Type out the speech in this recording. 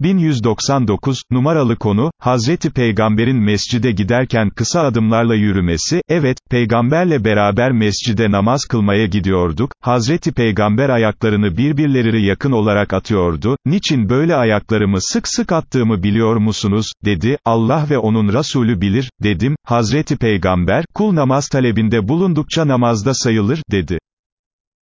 1199, numaralı konu, Hazreti Peygamber'in mescide giderken kısa adımlarla yürümesi, evet, Peygamberle beraber mescide namaz kılmaya gidiyorduk, Hazreti Peygamber ayaklarını birbirleri yakın olarak atıyordu, niçin böyle ayaklarımı sık sık attığımı biliyor musunuz, dedi, Allah ve onun Resulü bilir, dedim, Hazreti Peygamber, kul namaz talebinde bulundukça namazda sayılır, dedi.